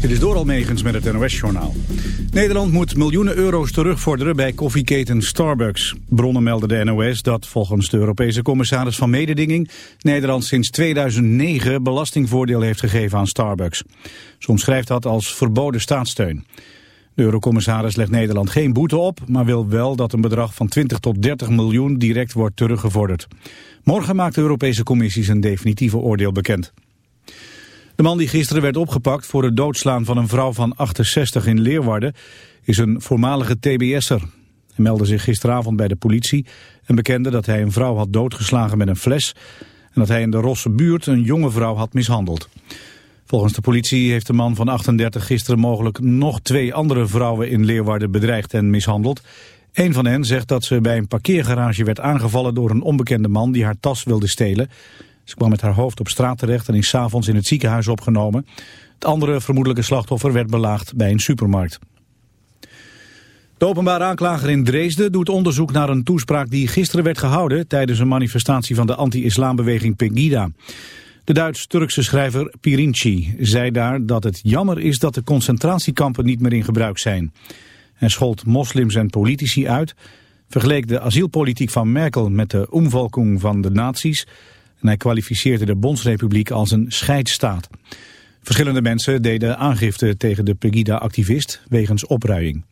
Dit is door Megens met het NOS-journaal. Nederland moet miljoenen euro's terugvorderen bij koffieketen Starbucks. Bronnen melden de NOS dat volgens de Europese commissaris van Mededinging... Nederland sinds 2009 belastingvoordeel heeft gegeven aan Starbucks. Soms schrijft dat als verboden staatssteun. De eurocommissaris legt Nederland geen boete op... maar wil wel dat een bedrag van 20 tot 30 miljoen direct wordt teruggevorderd. Morgen maakt de Europese Commissie zijn definitieve oordeel bekend. De man die gisteren werd opgepakt voor het doodslaan van een vrouw van 68 in Leeuwarden is een voormalige TBS'er. Hij meldde zich gisteravond bij de politie en bekende dat hij een vrouw had doodgeslagen met een fles en dat hij in de Rosse buurt een jonge vrouw had mishandeld. Volgens de politie heeft de man van 38 gisteren mogelijk nog twee andere vrouwen in Leeuwarden bedreigd en mishandeld. Een van hen zegt dat ze bij een parkeergarage werd aangevallen door een onbekende man die haar tas wilde stelen. Ze kwam met haar hoofd op straat terecht en is s'avonds in het ziekenhuis opgenomen. Het andere vermoedelijke slachtoffer werd belaagd bij een supermarkt. De openbare aanklager in Dresden doet onderzoek naar een toespraak die gisteren werd gehouden tijdens een manifestatie van de anti-islambeweging Pegida. De Duits-Turkse schrijver Pirinci zei daar dat het jammer is dat de concentratiekampen niet meer in gebruik zijn. Hij schold moslims en politici uit, vergeleek de asielpolitiek van Merkel met de omvolking van de nazi's en hij kwalificeerde de Bondsrepubliek als een scheidstaat. Verschillende mensen deden aangifte tegen de Pegida-activist wegens opruiing.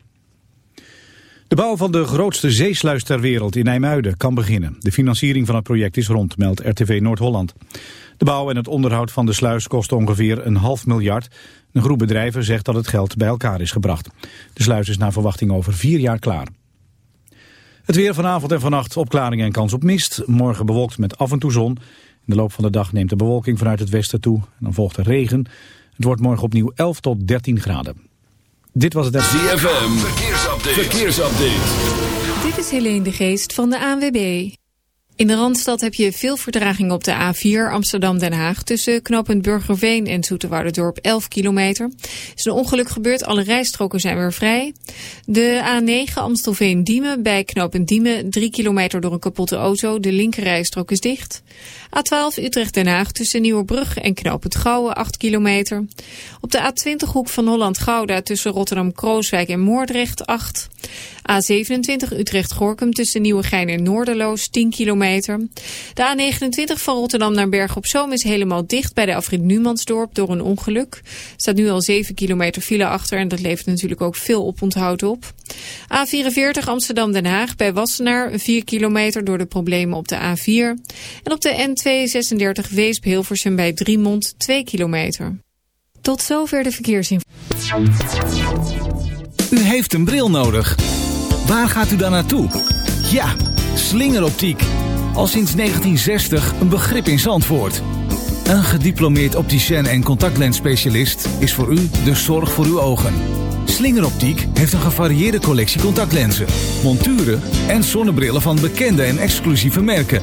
De bouw van de grootste zeesluis ter wereld in IJmuiden kan beginnen. De financiering van het project is rond, meldt RTV Noord-Holland. De bouw en het onderhoud van de sluis kost ongeveer een half miljard. Een groep bedrijven zegt dat het geld bij elkaar is gebracht. De sluis is naar verwachting over vier jaar klaar. Het weer vanavond en vannacht opklaringen en kans op mist. Morgen bewolkt met af en toe zon. In de loop van de dag neemt de bewolking vanuit het westen toe. En dan volgt er regen. Het wordt morgen opnieuw 11 tot 13 graden. Dit was het... ZFM, verkeersupdate. verkeersupdate. Dit is Helene de Geest van de ANWB. In de Randstad heb je veel vertraging op de A4 Amsterdam-Den Haag... tussen knooppunt Burgerveen en Zoeterwouderdorp 11 kilometer. Er is een ongeluk gebeurd, alle rijstroken zijn weer vrij. De A9 Amstelveen-Diemen bij knooppunt Diemen... 3 kilometer door een kapotte auto, de linkerrijstrook is dicht... A12 Utrecht-Den Haag tussen Nieuwerbrug en Knoop Gouwen 8 kilometer. Op de A20 hoek van Holland-Gouda tussen Rotterdam-Krooswijk en Moordrecht 8. A27 Utrecht-Gorkum tussen Nieuwegein en Noorderloos 10 kilometer. De A29 van Rotterdam naar Berg op Zoom is helemaal dicht bij de afrit Numansdorp door een ongeluk. Staat nu al 7 kilometer file achter en dat levert natuurlijk ook veel oponthoud op. A44 Amsterdam-Den Haag bij Wassenaar 4 kilometer door de problemen op de A4. En op de N236 Weesp-Hilversum bij Driemond 2 kilometer. Tot zover de verkeersinformatie. U heeft een bril nodig. Waar gaat u dan naartoe? Ja, slingeroptiek. Al sinds 1960 een begrip in Zandvoort. Een gediplomeerd opticien en contactlensspecialist is voor u de zorg voor uw ogen. Slingeroptiek heeft een gevarieerde collectie contactlenzen, monturen en zonnebrillen van bekende en exclusieve merken.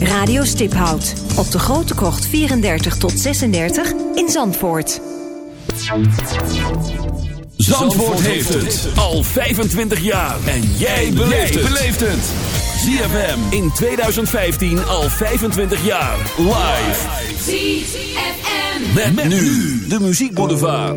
Radio Stiphout op de Grote Krocht 34 tot 36 in Zandvoort. Zandvoort heeft het al 25 jaar. En jij beleeft het. ZFM in 2015 al 25 jaar. Live. ZFM. Met, met nu de Muziek Boulevard.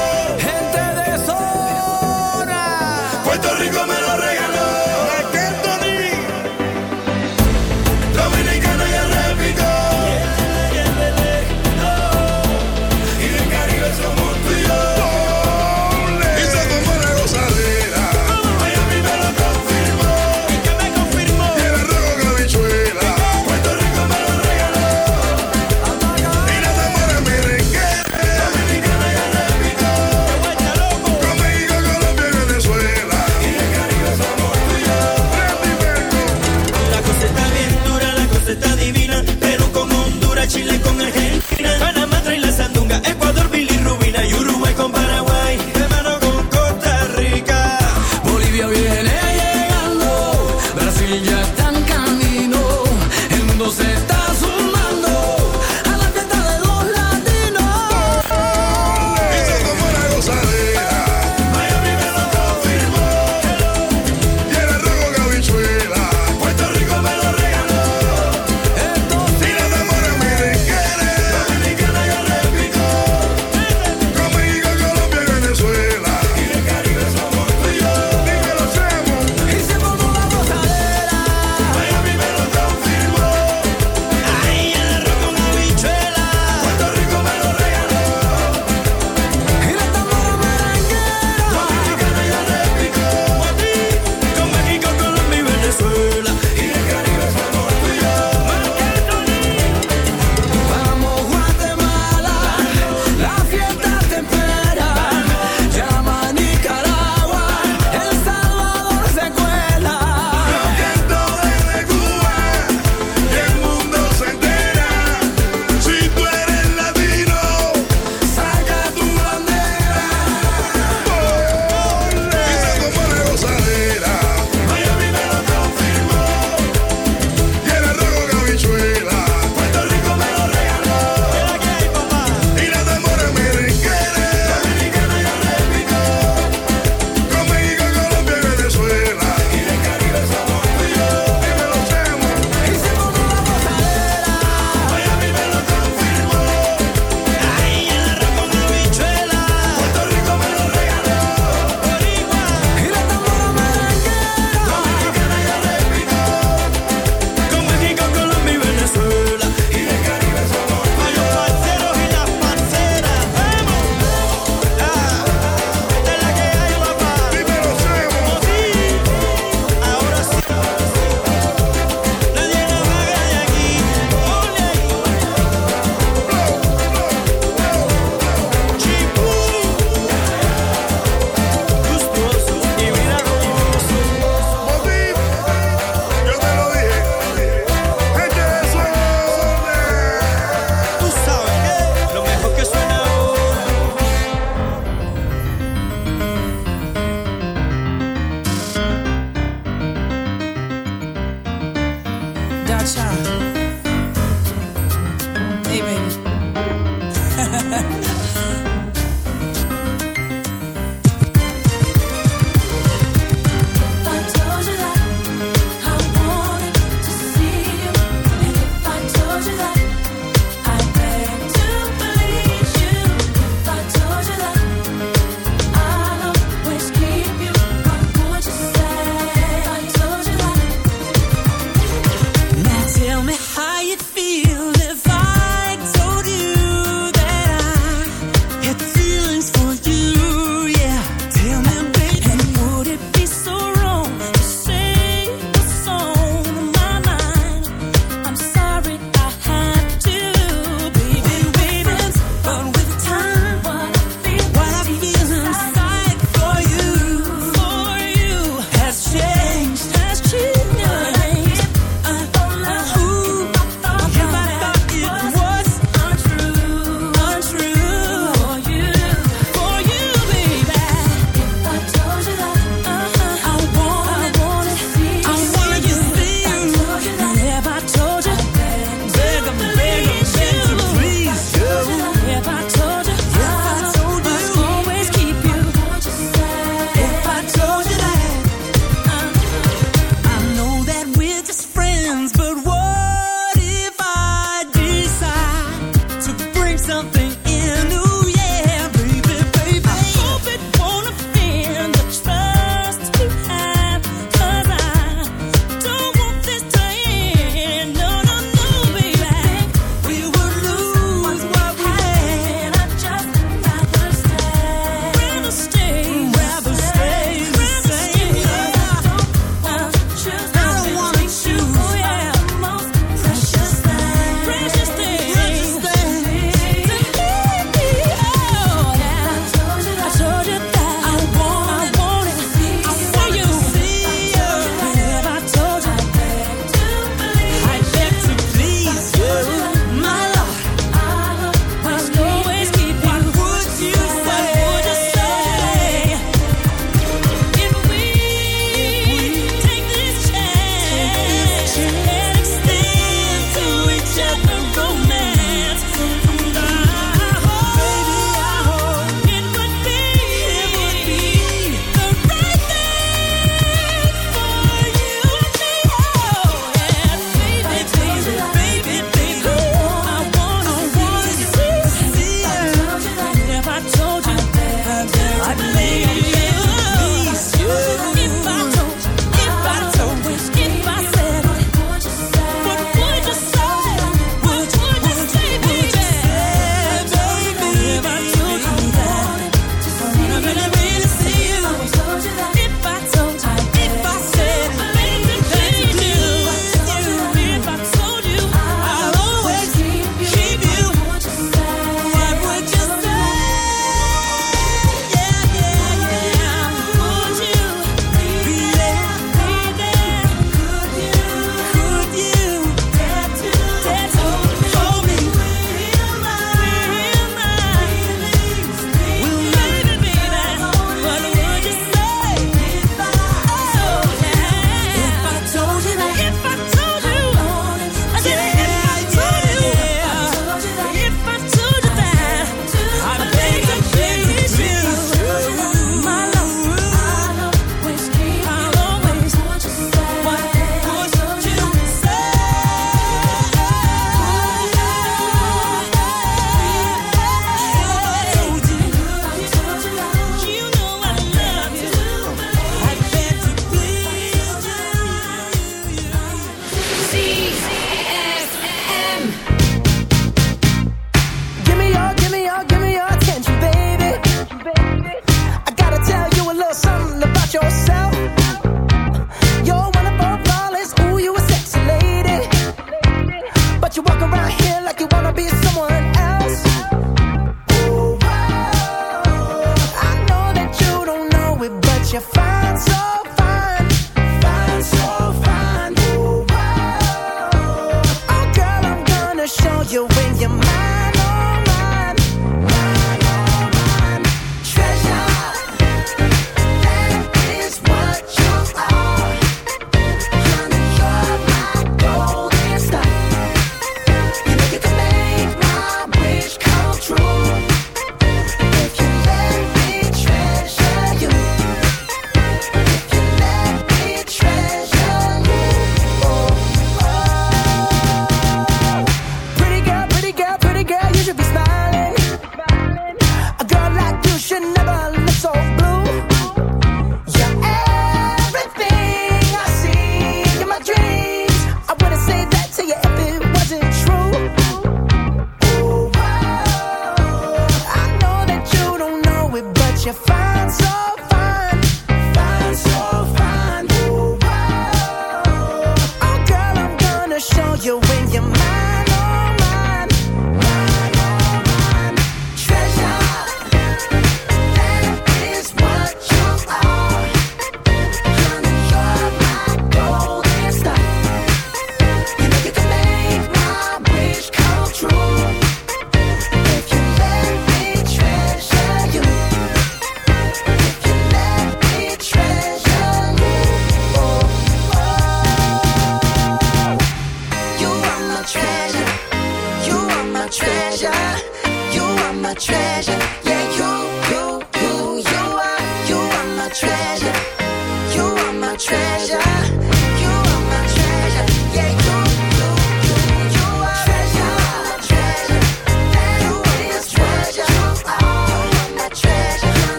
sunshine.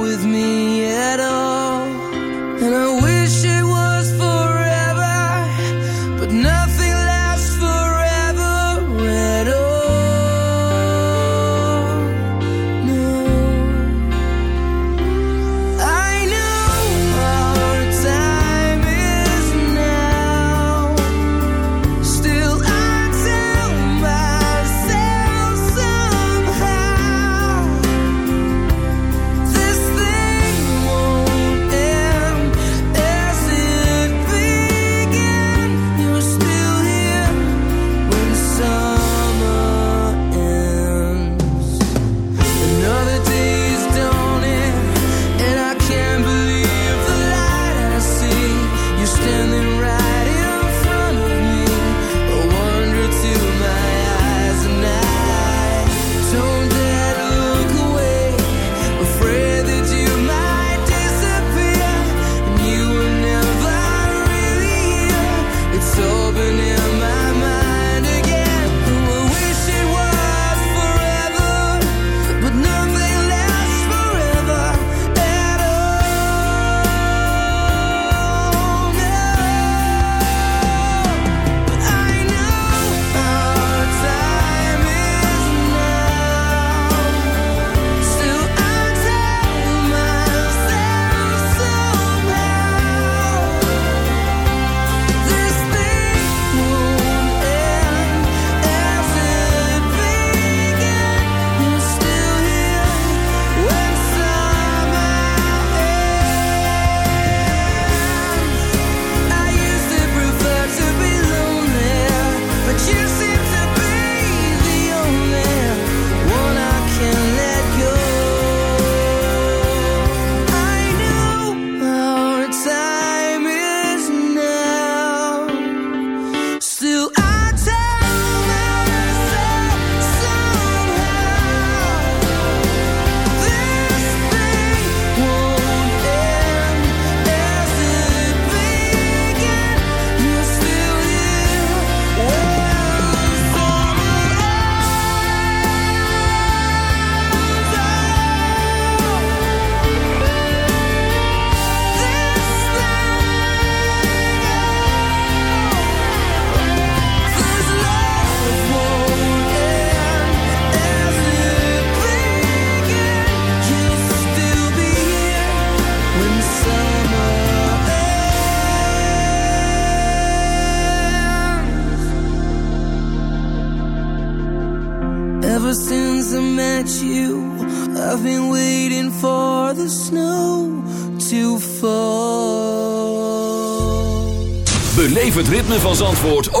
with me.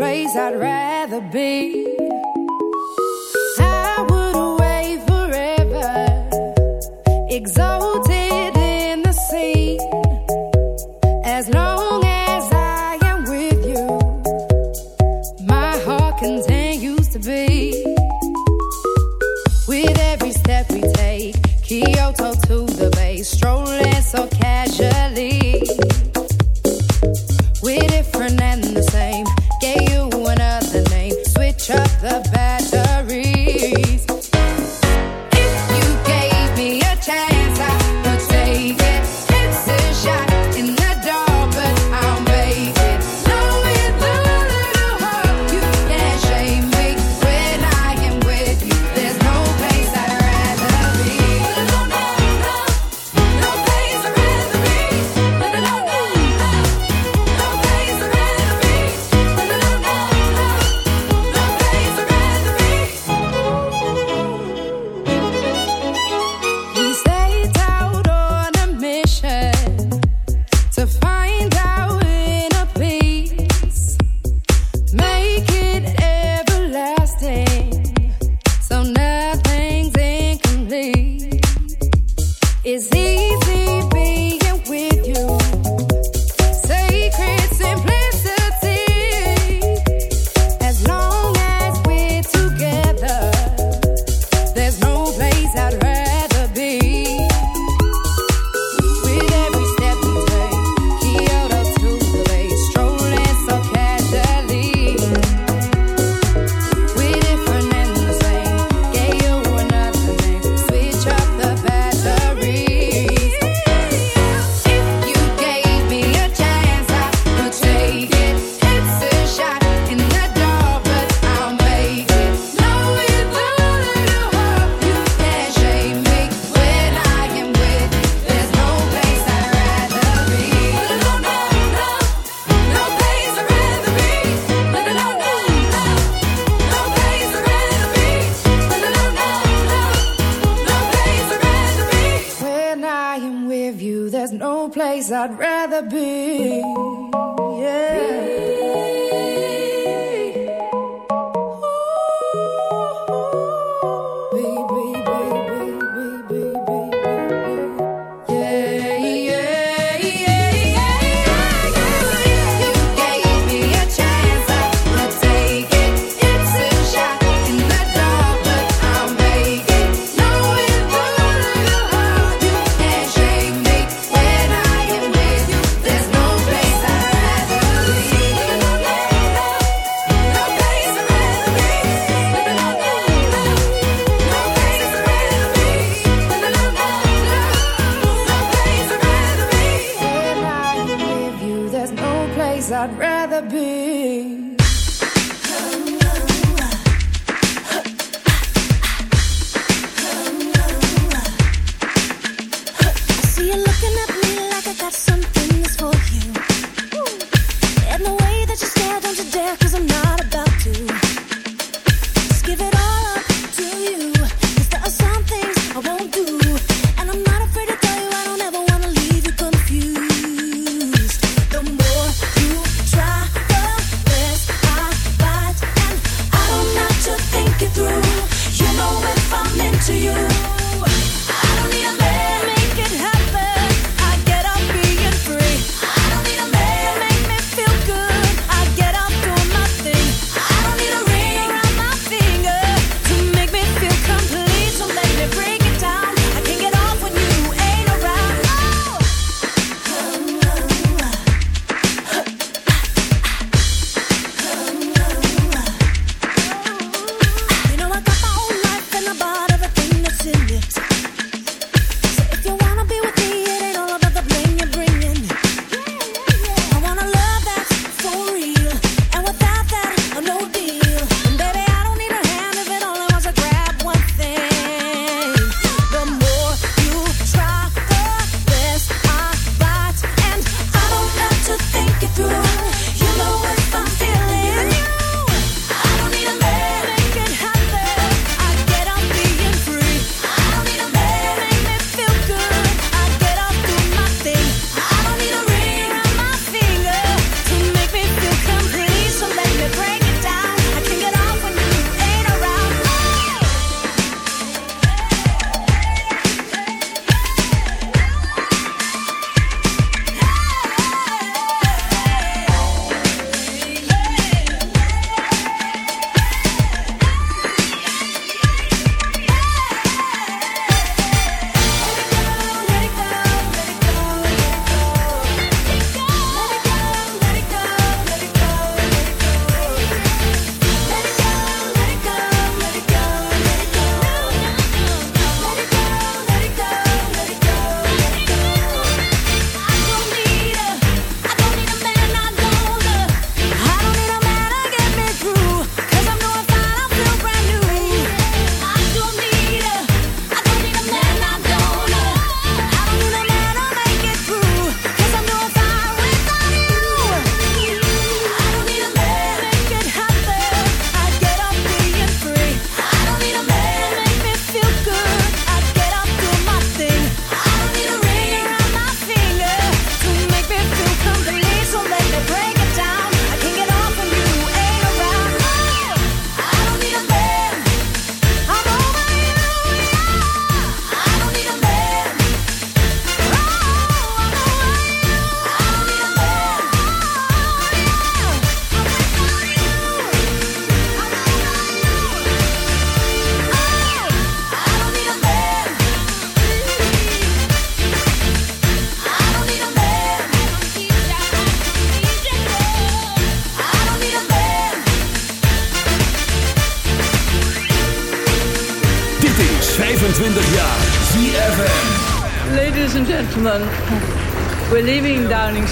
Place I'd rather be. I would away forever, exalted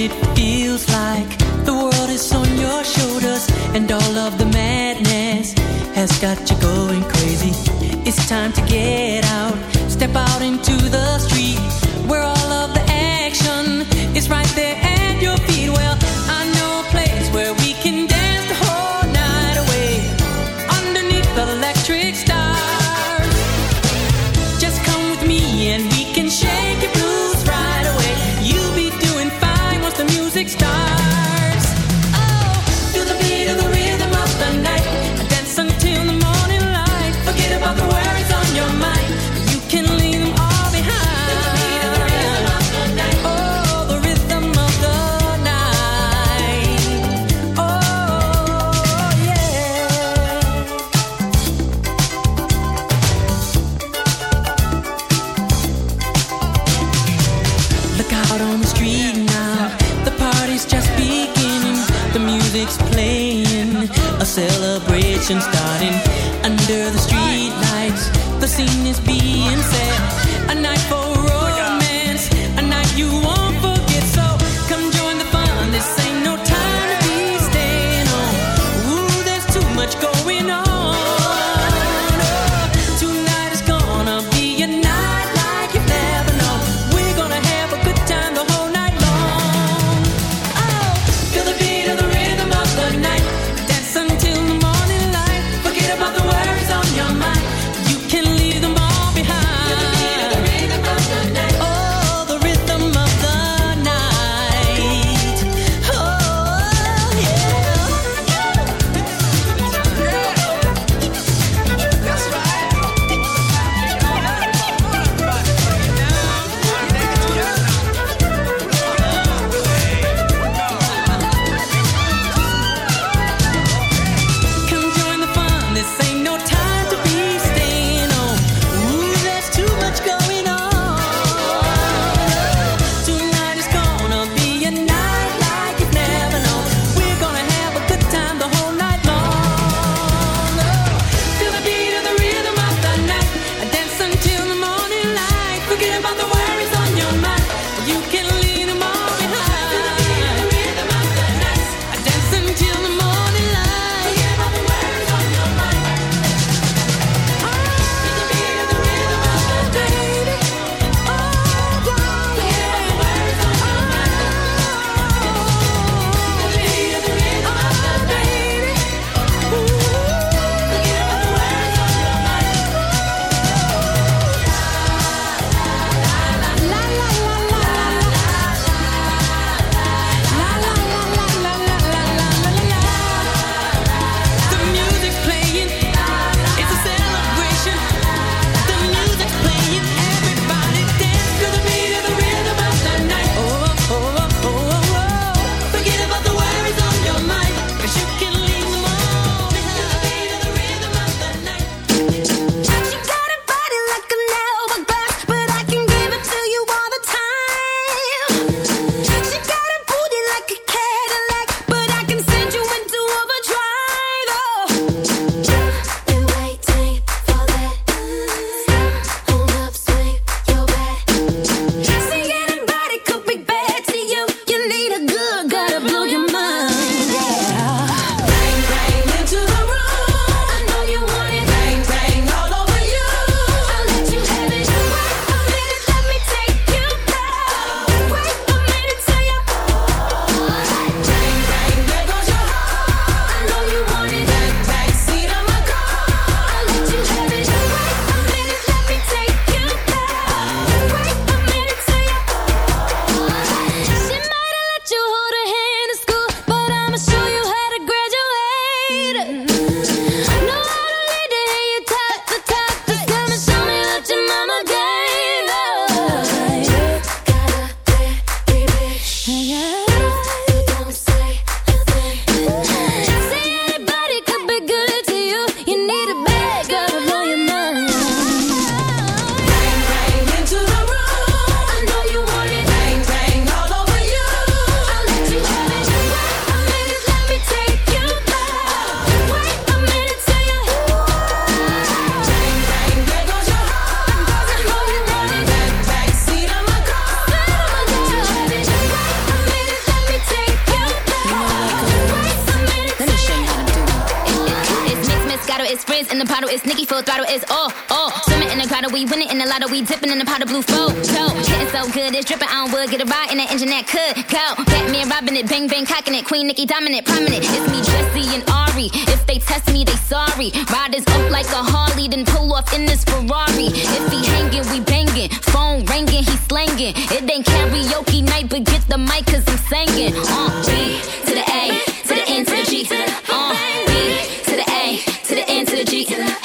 it feels like the world is on your shoulders and all of the madness has got you going crazy. It's time to get out, step out into the street where all always be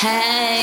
Hey.